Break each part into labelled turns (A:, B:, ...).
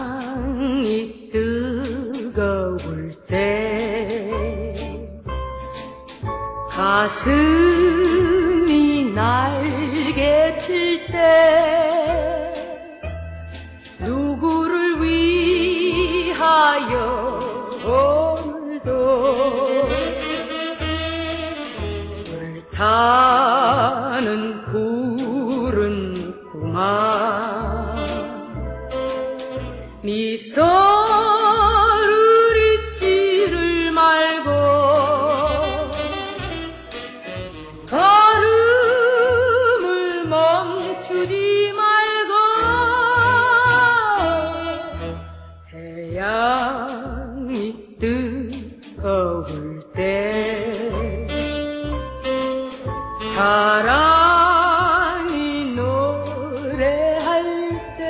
A: 태양이 뜨거울 때 가슴이 날개 칠때 타는 불은 구만 미소를 잊지를 말고 걸음을 멈추지 말고 태양이 뜨거울 때 사랑이 노래할 때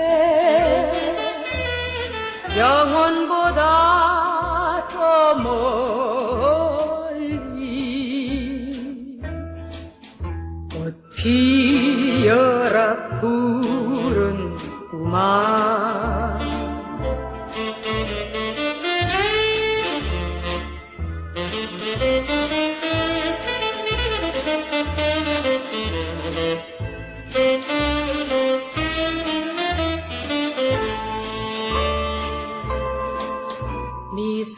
A: 영원보다 더 멀리 꽃 피어라 부른구만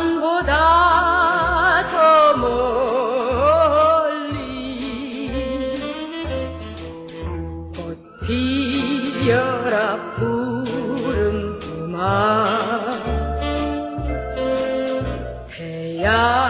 A: 영원보다 더 멀리 꽃 피어라 부른구만 태양